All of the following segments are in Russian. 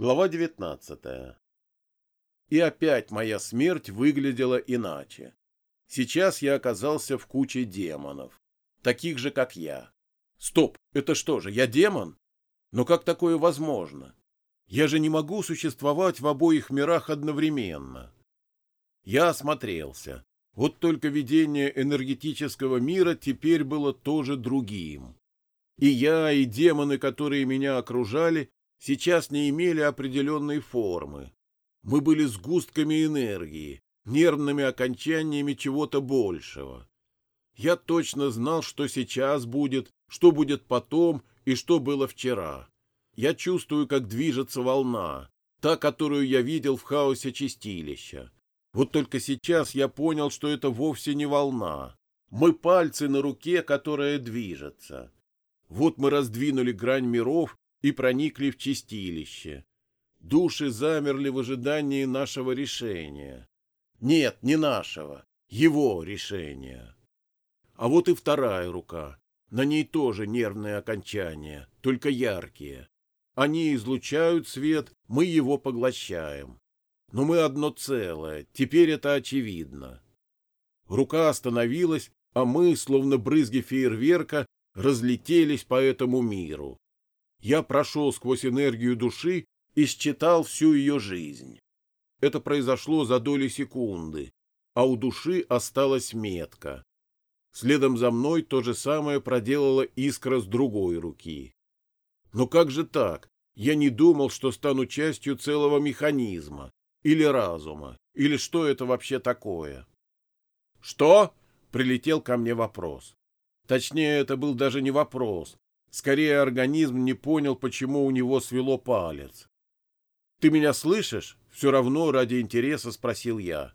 Глава 19. И опять моя смерть выглядела иначе. Сейчас я оказался в куче демонов, таких же, как я. Стоп, это что же, я демон? Но как такое возможно? Я же не могу существовать в обоих мирах одновременно. Я осмотрелся. Вот только видение энергетического мира теперь было тоже другим. И я, и демоны, которые меня окружали, сейчас не имели определенной формы. Мы были сгустками энергии, нервными окончаниями чего-то большего. Я точно знал, что сейчас будет, что будет потом и что было вчера. Я чувствую, как движется волна, та, которую я видел в хаосе чистилища. Вот только сейчас я понял, что это вовсе не волна. Мы пальцы на руке, которая движется. Вот мы раздвинули грань миров и проникли в чистилище. Души замерли в ожидании нашего решения. Нет, не нашего, его решения. А вот и вторая рука. На ней тоже нервные окончания, только яркие. Они излучают свет, мы его поглощаем. Но мы одно целое, теперь это очевидно. Рука остановилась, а мы, словно брызги фейерверка, разлетелись по этому миру я прошел сквозь энергию души и считал всю ее жизнь. Это произошло за доли секунды, а у души осталась метка. Следом за мной то же самое проделала искра с другой руки. Но как же так? Я не думал, что стану частью целого механизма, или разума, или что это вообще такое. «Что?» — прилетел ко мне вопрос. Точнее, это был даже не вопрос, Скорее, организм не понял, почему у него свело палец. «Ты меня слышишь?» — все равно ради интереса спросил я.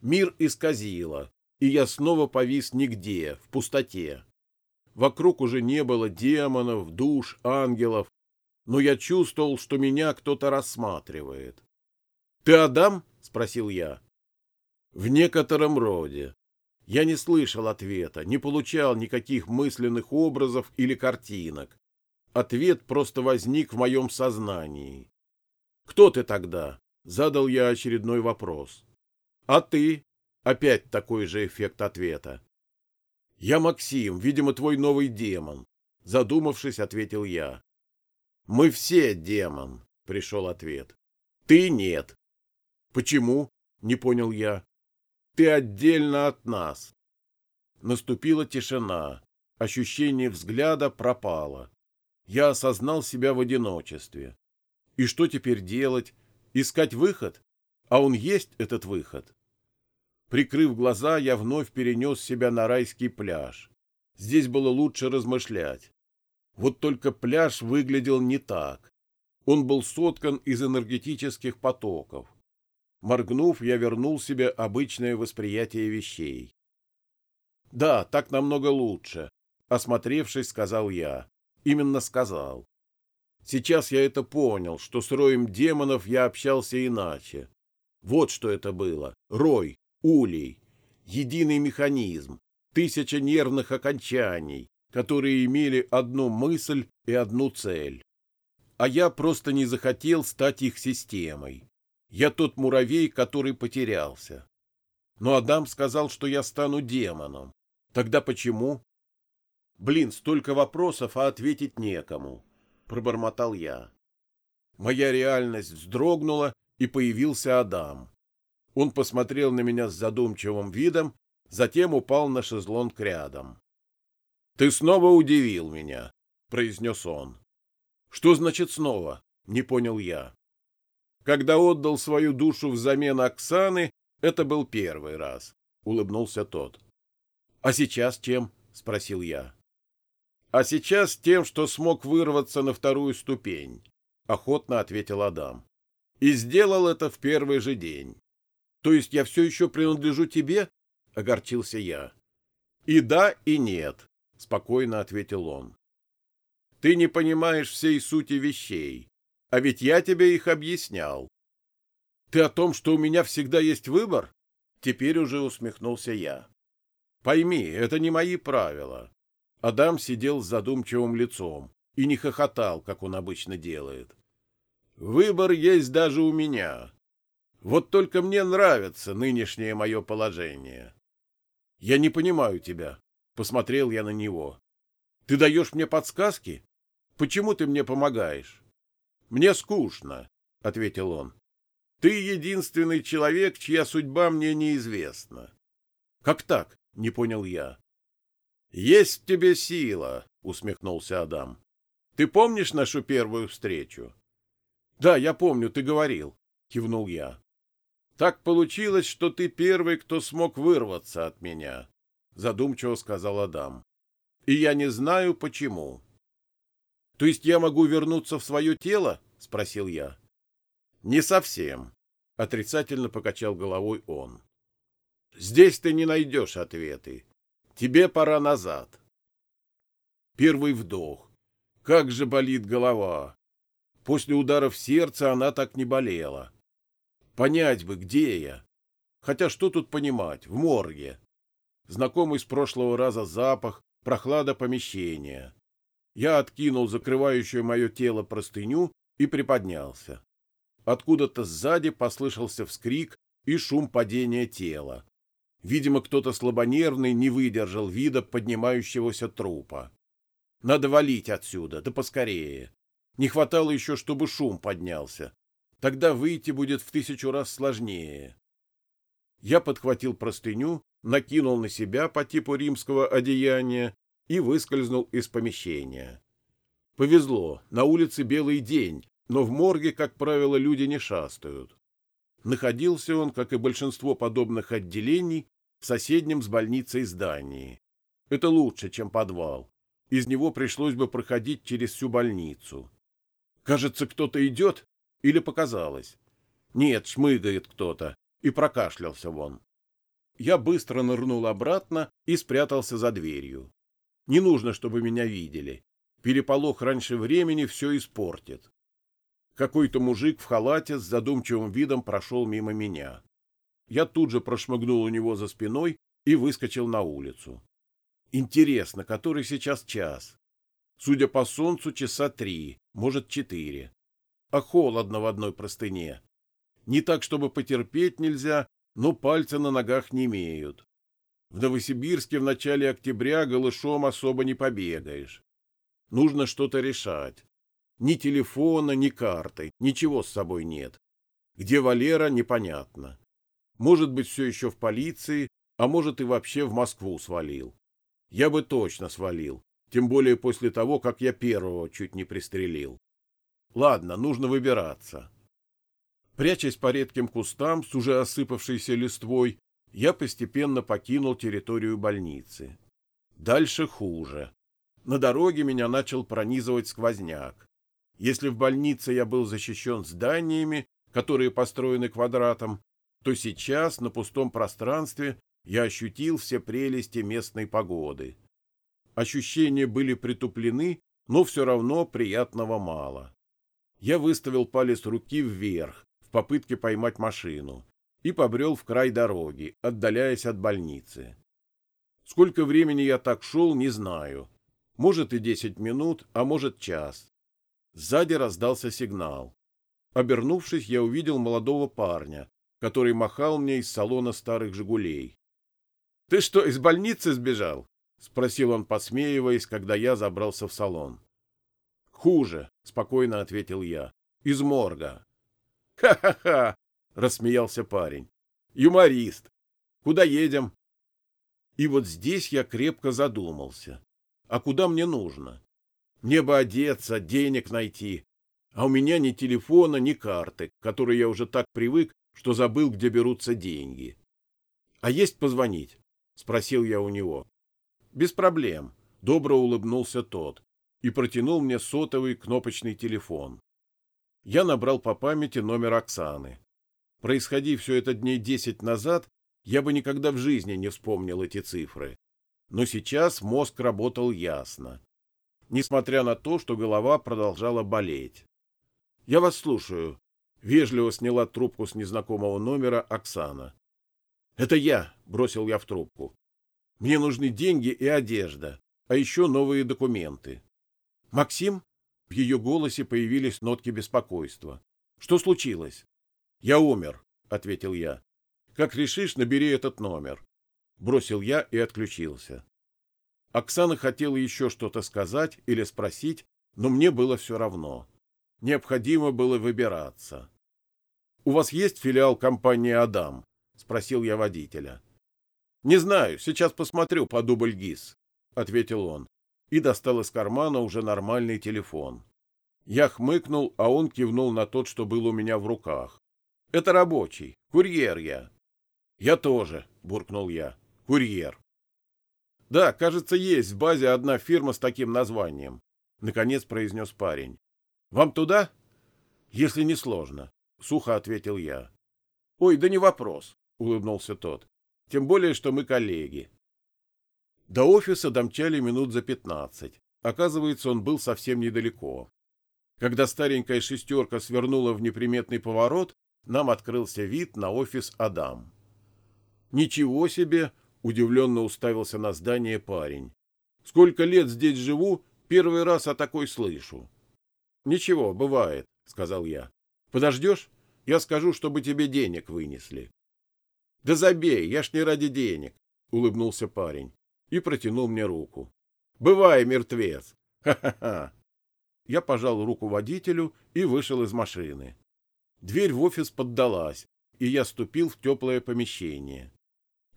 Мир исказило, и я снова повис нигде, в пустоте. Вокруг уже не было демонов, душ, ангелов, но я чувствовал, что меня кто-то рассматривает. «Ты Адам?» — спросил я. «В некотором роде. Я не слышал ответа, не получал никаких мысленных образов или картинок. Ответ просто возник в моем сознании. «Кто ты тогда?» — задал я очередной вопрос. «А ты?» — опять такой же эффект ответа. «Я Максим, видимо, твой новый демон», — задумавшись, ответил я. «Мы все демон», — пришел ответ. «Ты нет». «Почему?» — не понял я. Ты отдельно от нас. Наступила тишина. Ощущение взгляда пропало. Я осознал себя в одиночестве. И что теперь делать? Искать выход? А он есть, этот выход? Прикрыв глаза, я вновь перенес себя на райский пляж. Здесь было лучше размышлять. Вот только пляж выглядел не так. Он был соткан из энергетических потоков. Моргнув, я вернул себе обычное восприятие вещей. «Да, так намного лучше», — осмотревшись, сказал я. Именно сказал. Сейчас я это понял, что с роем демонов я общался иначе. Вот что это было. Рой, улей, единый механизм, тысяча нервных окончаний, которые имели одну мысль и одну цель. А я просто не захотел стать их системой. Я тот муравей, который потерялся. Но Адам сказал, что я стану демоном. Тогда почему? Блин, столько вопросов, а ответить некому, пробормотал я. Моя реальность вздрогнула, и появился Адам. Он посмотрел на меня с задумчивым видом, затем упал на шезлонг рядом. Ты снова удивил меня, произнес он. Что значит снова? не понял я. Когда отдал свою душу взамен Оксаны, это был первый раз, — улыбнулся тот. — А сейчас чем? — спросил я. — А сейчас тем, что смог вырваться на вторую ступень, — охотно ответил Адам. — И сделал это в первый же день. — То есть я все еще принадлежу тебе? — огорчился я. — И да, и нет, — спокойно ответил он. — Ты не понимаешь всей сути вещей, а ведь я тебе их объяснял. Ты о том, что у меня всегда есть выбор? Теперь уже усмехнулся я. Пойми, это не мои правила. Адам сидел с задумчивым лицом и не хохотал, как он обычно делает. Выбор есть даже у меня. Вот только мне нравится нынешнее мое положение. Я не понимаю тебя. Посмотрел я на него. Ты даешь мне подсказки? Почему ты мне помогаешь? Мне скучно, ответил он. Ты единственный человек, чья судьба мне неизвестна. Как так? Не понял я. Есть в тебе сила, усмехнулся Адам. Ты помнишь нашу первую встречу? Да, я помню, ты говорил, кивнул я. Так получилось, что ты первый, кто смог вырваться от меня, задумчиво сказал Адам. И я не знаю почему. То есть я могу вернуться в свое тело? спросил я. Не совсем, отрицательно покачал головой он. Здесь ты не найдешь ответы. Тебе пора назад. Первый вдох. Как же болит голова. После ударов сердца она так не болела. Понять бы, где я. Хотя что тут понимать, в морге. Знакомый с прошлого раза запах, прохлада помещения. Я откинул закрывающую мое тело простыню и приподнялся. Откуда-то сзади послышался вскрик и шум падения тела. Видимо, кто-то слабонервный не выдержал вида поднимающегося трупа. Надо валить отсюда, да поскорее. Не хватало еще, чтобы шум поднялся. Тогда выйти будет в тысячу раз сложнее. Я подхватил простыню, накинул на себя по типу римского одеяния и выскользнул из помещения. Повезло, на улице белый день, но в морге, как правило, люди не шастают. Находился он, как и большинство подобных отделений, в соседнем с больницей здании. Это лучше, чем подвал. Из него пришлось бы проходить через всю больницу. Кажется, кто-то идет или показалось. Нет, шмыгает кто-то, и прокашлялся вон. Я быстро нырнул обратно и спрятался за дверью. Не нужно, чтобы меня видели. Переполох раньше времени все испортит. Какой-то мужик в халате с задумчивым видом прошел мимо меня. Я тут же прошмыгнул у него за спиной и выскочил на улицу. Интересно, который сейчас час? Судя по солнцу, часа три, может, четыре. А холодно в одной простыне. Не так, чтобы потерпеть нельзя, но пальцы на ногах не имеют. В Новосибирске в начале октября голышом особо не побегаешь. Нужно что-то решать. Ни телефона, ни карты, ничего с собой нет. Где Валера, непонятно. Может быть, все еще в полиции, а может и вообще в Москву свалил. Я бы точно свалил, тем более после того, как я первого чуть не пристрелил. Ладно, нужно выбираться. Прячась по редким кустам с уже осыпавшейся листвой, я постепенно покинул территорию больницы. Дальше хуже. На дороге меня начал пронизывать сквозняк. Если в больнице я был защищен зданиями, которые построены квадратом, то сейчас на пустом пространстве я ощутил все прелести местной погоды. Ощущения были притуплены, но все равно приятного мало. Я выставил палец руки вверх в попытке поймать машину и побрел в край дороги, отдаляясь от больницы. Сколько времени я так шел, не знаю. Может и десять минут, а может час. Сзади раздался сигнал. Обернувшись, я увидел молодого парня, который махал мне из салона старых «Жигулей». — Ты что, из больницы сбежал? — спросил он, посмеиваясь, когда я забрался в салон. — Хуже, — спокойно ответил я. — Из морга. «Ха — Ха-ха-ха! — рассмеялся парень. — Юморист. Куда едем? И вот здесь я крепко задумался. А куда мне нужно? Мне бы одеться, денег найти. А у меня ни телефона, ни карты, к которой я уже так привык, что забыл, где берутся деньги. — А есть позвонить? — спросил я у него. — Без проблем, — добро улыбнулся тот и протянул мне сотовый кнопочный телефон. Я набрал по памяти номер Оксаны. Происходи все это дней десять назад, я бы никогда в жизни не вспомнил эти цифры. Но сейчас мозг работал ясно, несмотря на то, что голова продолжала болеть. — Я вас слушаю, Вежливо сняла трубку с незнакомого номера Оксана. «Это я», — бросил я в трубку. «Мне нужны деньги и одежда, а еще новые документы». «Максим?» В ее голосе появились нотки беспокойства. «Что случилось?» «Я умер», — ответил я. «Как решишь, набери этот номер». Бросил я и отключился. Оксана хотела еще что-то сказать или спросить, но мне было все равно. Необходимо было выбираться. «У вас есть филиал компании «Адам»?» — спросил я водителя. «Не знаю, сейчас посмотрю по дубль ГИС», — ответил он и достал из кармана уже нормальный телефон. Я хмыкнул, а он кивнул на тот, что был у меня в руках. «Это рабочий. Курьер я». «Я тоже», — буркнул я. «Курьер». «Да, кажется, есть в базе одна фирма с таким названием», — наконец произнес парень. «Вам туда?» «Если не сложно», — сухо ответил я. «Ой, да не вопрос», — улыбнулся тот. «Тем более, что мы коллеги». До офиса домчали минут за пятнадцать. Оказывается, он был совсем недалеко. Когда старенькая шестерка свернула в неприметный поворот, нам открылся вид на офис Адам. «Ничего себе!» — удивленно уставился на здание парень. «Сколько лет здесь живу, первый раз о такой слышу». «Ничего, бывает», — сказал я. «Подождешь? Я скажу, чтобы тебе денег вынесли». «Да забей, я ж не ради денег», — улыбнулся парень и протянул мне руку. «Бывай, мертвец! Ха-ха-ха!» Я пожал руку водителю и вышел из машины. Дверь в офис поддалась, и я ступил в теплое помещение.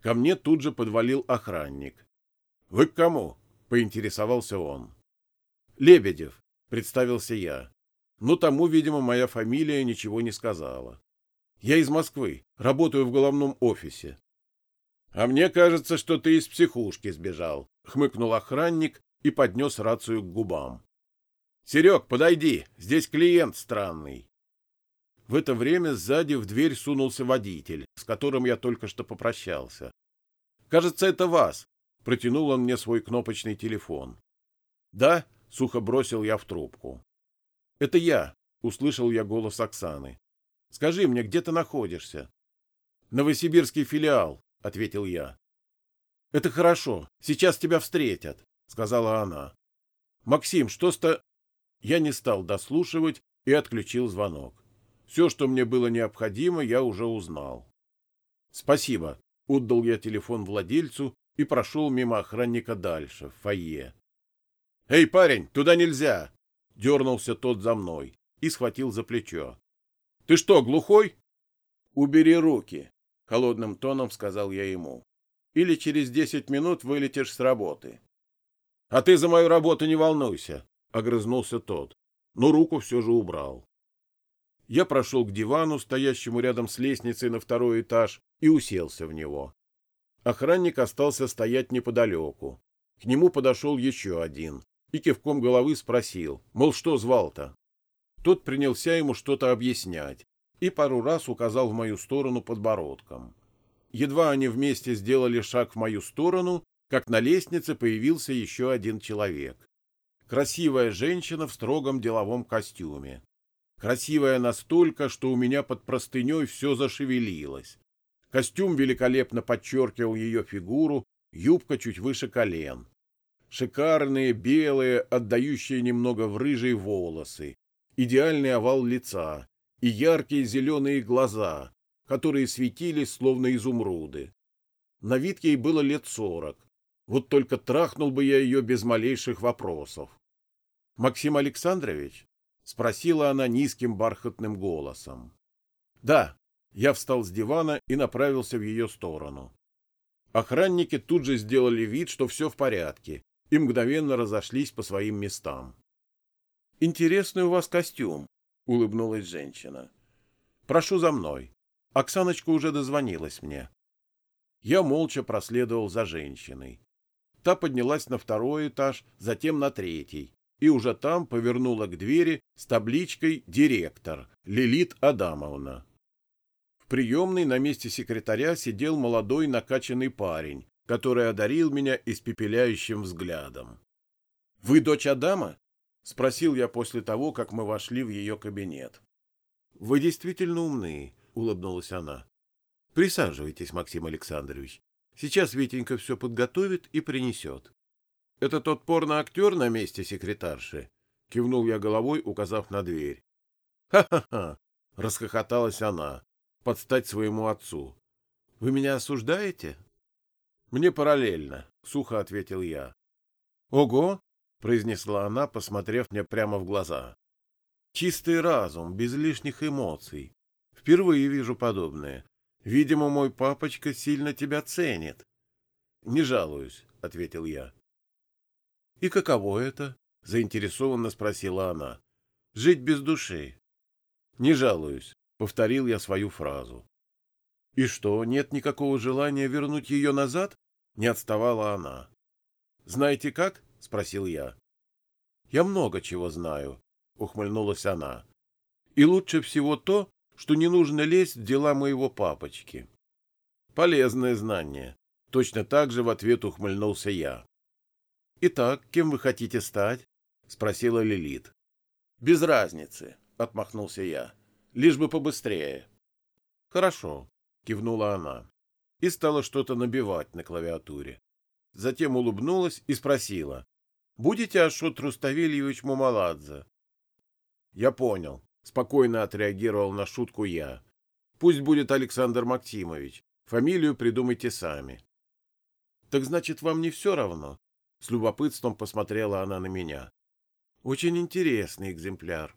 Ко мне тут же подвалил охранник. «Вы к кому?» — поинтересовался он. «Лебедев», — представился я. Но тому, видимо, моя фамилия ничего не сказала. «Я из Москвы, работаю в головном офисе. — А мне кажется, что ты из психушки сбежал, — хмыкнул охранник и поднес рацию к губам. — Серег, подойди, здесь клиент странный. В это время сзади в дверь сунулся водитель, с которым я только что попрощался. — Кажется, это вас, — протянул он мне свой кнопочный телефон. — Да, — сухо бросил я в трубку. — Это я, — услышал я голос Оксаны. — Скажи мне, где ты находишься? — Новосибирский филиал, — ответил я. — Это хорошо. Сейчас тебя встретят, — сказала она. — Максим, что ста... Я не стал дослушивать и отключил звонок. Все, что мне было необходимо, я уже узнал. — Спасибо. Отдал я телефон владельцу и прошел мимо охранника дальше, в фойе. — Эй, парень, туда нельзя! — дернулся тот за мной и схватил за плечо. — Ты что, глухой? — Убери руки, холодным тоном сказал я ему. Или через десять минут вылетишь с работы. А ты за мою работу не волнуйся, огрызнулся тот, но руку все же убрал. Я прошел к дивану, стоящему рядом с лестницей на второй этаж, и уселся в него. Охранник остался стоять неподалеку. К нему подошел еще один и кивком головы спросил, мол, что звал-то? Тот принялся ему что-то объяснять, и пару раз указал в мою сторону подбородком. Едва они вместе сделали шаг в мою сторону, как на лестнице появился еще один человек. Красивая женщина в строгом деловом костюме. Красивая настолько, что у меня под простыней все зашевелилось. Костюм великолепно подчеркивал ее фигуру, юбка чуть выше колен. Шикарные, белые, отдающие немного в рыжие волосы. Идеальный овал лица, и яркие зеленые глаза, которые светились словно изумруды. На вид ей было лет сорок. Вот только трахнул бы я ее без малейших вопросов. — Максим Александрович? — спросила она низким бархатным голосом. — Да. Я встал с дивана и направился в ее сторону. Охранники тут же сделали вид, что все в порядке, и мгновенно разошлись по своим местам. — Интересный у вас костюм, улыбнулась женщина. Прошу за мной. Оксаночка уже дозвонилась мне. Я молча проследовал за женщиной. Та поднялась на второй этаж, затем на третий, и уже там повернула к двери с табличкой «Директор» Лилит Адамовна. В приемной на месте секретаря сидел молодой накачанный парень, который одарил меня испепеляющим взглядом. «Вы дочь Адама?» — спросил я после того, как мы вошли в ее кабинет. — Вы действительно умны, — улыбнулась она. — Присаживайтесь, Максим Александрович. Сейчас Витенька все подготовит и принесет. — Это тот порно-актер на месте секретарши? кивнул я головой, указав на дверь. Ха-ха-ха, расхохоталась она, подстать своему отцу. Вы меня осуждаете? Мне параллельно, сухо ответил я. Ого, произнесла она, посмотрев мне прямо в глаза. Чистый разум, без лишних эмоций. Впервые вижу подобное. Видимо, мой папочка сильно тебя ценит. Не жалуюсь, ответил я. И каково это? заинтересованно спросила она. Жить без души. Не жалуюсь, повторил я свою фразу. И что, нет никакого желания вернуть ее назад? Не отставала она. Знаете как? спросил я. Я много чего знаю, ухмыльнулась она. И лучше всего то, что не нужно лезть в дела моего папочки. Полезное знание. Точно так же в ответ ухмыльнулся я. Итак, кем вы хотите стать? спросила Лилит. Без разницы, отмахнулся я. Лишь бы побыстрее. Хорошо, кивнула она и стала что-то набивать на клавиатуре. Затем улыбнулась и спросила: "Будете Ашот Руставельевич Мумаладзе?" "Я понял", спокойно отреагировал на шутку я. "Пусть будет Александр Максимович. Фамилию придумайте сами". "Так значит, вам не все равно?" С любопытством посмотрела она на меня. Очень интересный экземпляр.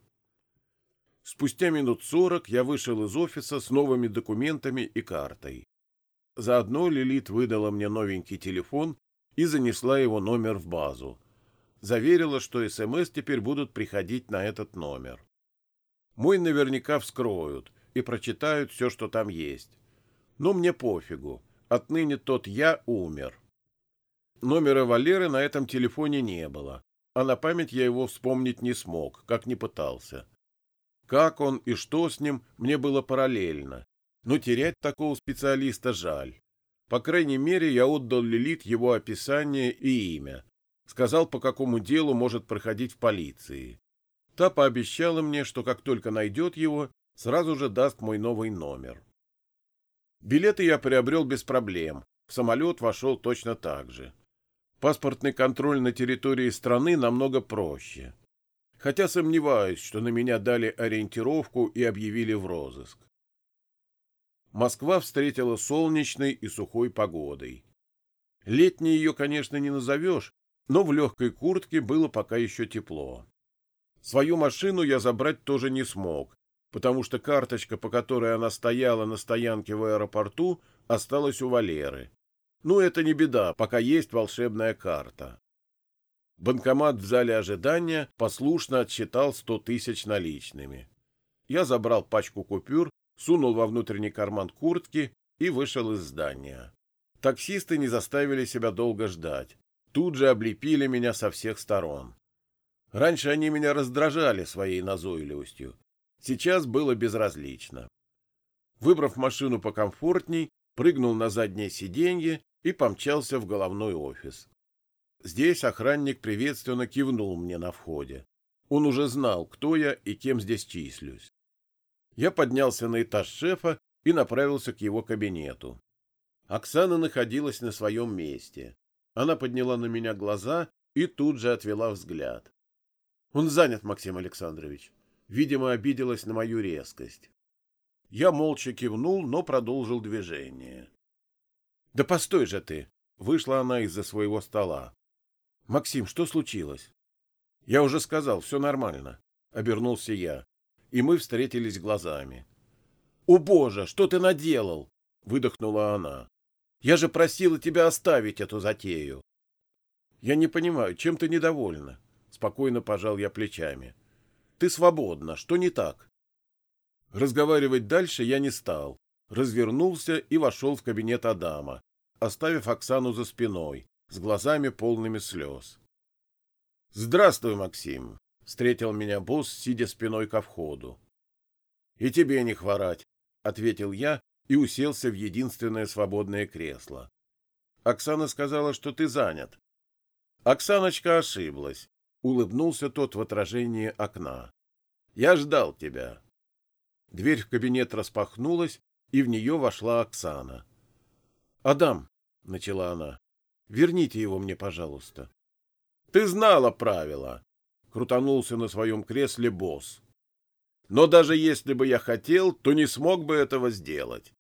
Спустя минут сорок я вышел из офиса с новыми документами и картой. Заодно Лилит выдала мне новенький телефон и занесла его номер в базу. Заверила, что СМС теперь будут приходить на этот номер. Мой наверняка вскроют и прочитают все, что там есть. Но мне пофигу. Отныне тот я умер. Номера Валеры на этом телефоне не было, а на память я его вспомнить не смог, как не пытался. Как он и что с ним, мне было параллельно, но терять такого специалиста жаль. По крайней мере, я отдал Лилит его описание и имя. Сказал, по какому делу может проходить в полиции. Та пообещала мне, что как только найдет его, сразу же даст мой новый номер. Билеты я приобрел без проблем. В самолет вошел точно так же. Паспортный контроль на территории страны намного проще. Хотя сомневаюсь, что на меня дали ориентировку и объявили в розыск. Москва встретила солнечной и сухой погодой. Летней ее, конечно, не назовешь, но в легкой куртке было пока еще тепло. Свою машину я забрать тоже не смог, потому что карточка, по которой она стояла на стоянке в аэропорту, осталась у Валеры. Ну, это не беда, пока есть волшебная карта. Банкомат в зале ожидания послушно отсчитал сто тысяч наличными. Я забрал пачку купюр, сунул во внутренний карман куртки и вышел из здания. Таксисты не заставили себя долго ждать. Тут же облепили меня со всех сторон. Раньше они меня раздражали своей назойливостью. Сейчас было безразлично. Выбрав машину покомфортней, прыгнул на заднее сиденье и помчался в головной офис. Здесь охранник приветственно кивнул мне на входе. Он уже знал, кто я и кем здесь числюсь. Я поднялся на этаж шефа и направился к его кабинету. Оксана находилась на своем месте. Она подняла на меня глаза и тут же отвела взгляд. Он занят, Максим Александрович. Видимо, обиделась на мою резкость. Я молча кивнул, но продолжил движение. — Да постой же ты! — вышла она из-за своего стола. — Максим, что случилось? — Я уже сказал, все нормально. Обернулся я, и мы встретились глазами. — О, Боже, что ты наделал? — выдохнула она. — Я же просила тебя оставить эту затею. — Я не понимаю, чем ты недовольна? — спокойно пожал я плечами. — Ты свободна, что не так? Разговаривать дальше я не стал развернулся и вошел в кабинет Адама, оставив Оксану за спиной, с глазами полными слез. «Здравствуй, Максим!» — встретил меня босс, сидя спиной ко входу. «И тебе не хворать!» — ответил я и уселся в единственное свободное кресло. «Оксана сказала, что ты занят». «Оксаночка ошиблась», — улыбнулся тот в отражении окна. «Я ждал тебя». Дверь в кабинет распахнулась, и в нее вошла Оксана. «Адам», — начала она, — «верните его мне, пожалуйста». «Ты знала правила», — крутанулся на своем кресле босс. Но даже если бы я хотел, то не смог бы этого сделать.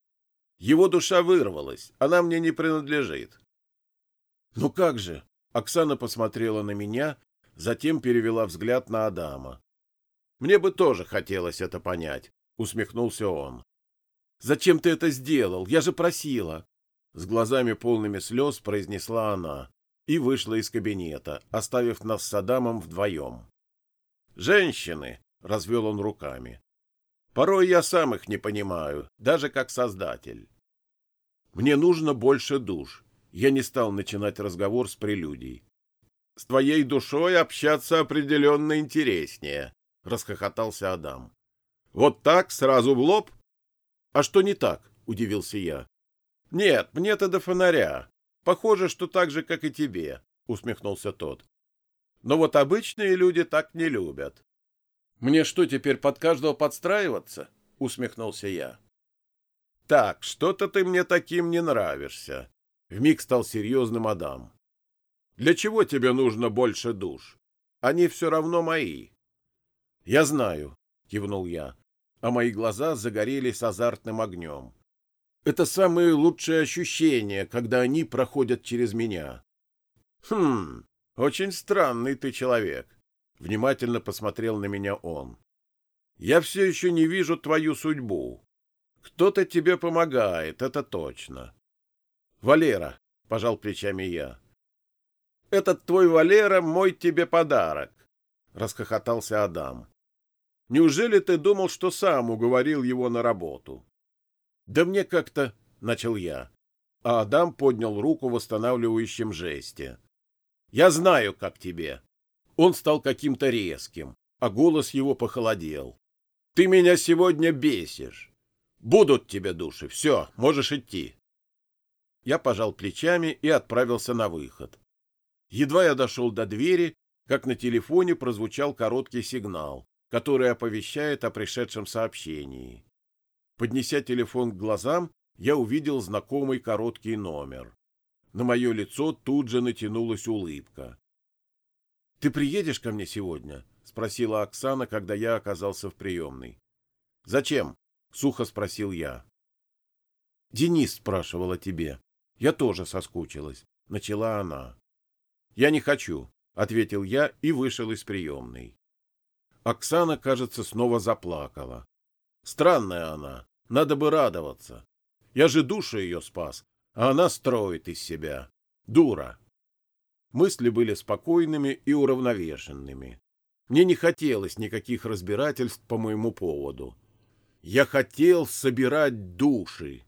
Его душа вырвалась, она мне не принадлежит. Ну как же? Оксана посмотрела на меня, затем перевела взгляд на Адама. Мне бы тоже хотелось это понять, усмехнулся он. Зачем ты это сделал? Я же просила. С глазами полными слез произнесла она и вышла из кабинета, оставив нас с Адамом вдвоем. «Женщины!» — развел он руками. «Порой я сам их не понимаю, даже как создатель. Мне нужно больше душ. Я не стал начинать разговор с прелюдий. С твоей душой общаться определенно интереснее», — расхохотался Адам. «Вот так, сразу в лоб?» «А что не так?» — удивился я. «Нет, мне-то до фонаря. Похоже, что так же, как и тебе», — усмехнулся тот. «Но вот обычные люди так не любят». «Мне что, теперь под каждого подстраиваться?» — усмехнулся я. «Так, что-то ты мне таким не нравишься», — вмиг стал серьезным Адам. «Для чего тебе нужно больше душ? Они все равно мои». «Я знаю», — кивнул я, а мои глаза загорелись азартным огнем. Это самые лучшие ощущения, когда они проходят через меня. Хм, очень странный ты человек. Внимательно посмотрел на меня он. Я все еще не вижу твою судьбу. Кто-то тебе помогает, это точно. Валера, пожал плечами я. Этот твой Валера мой тебе подарок, расхохотался Адам. Неужели ты думал, что сам уговорил его на работу? Да мне как-то, начал я, а Адам поднял руку в восстанавливающем жесте. Я знаю, как тебе. Он стал каким-то резким, а голос его похолодел. Ты меня сегодня бесишь. Будут тебе души. Все, можешь идти. Я пожал плечами и отправился на выход. Едва я дошел до двери, как на телефоне прозвучал короткий сигнал, который оповещает о пришедшем сообщении. Поднеся телефон к глазам, я увидел знакомый короткий номер. На мое лицо тут же натянулась улыбка. — Ты приедешь ко мне сегодня? — спросила Оксана, когда я оказался в приемной. — Зачем? — сухо спросил я. — Денис спрашивал о тебе. Я тоже соскучилась. Начала она. — Я не хочу, — ответил я и вышел из приемной. Оксана, кажется, снова заплакала. Странная она, надо бы радоваться. Я же душу ее спас, а она строит из себя. Дура. Мысли были спокойными и уравновешенными. Мне не хотелось никаких разбирательств по моему поводу. Я хотел собирать души.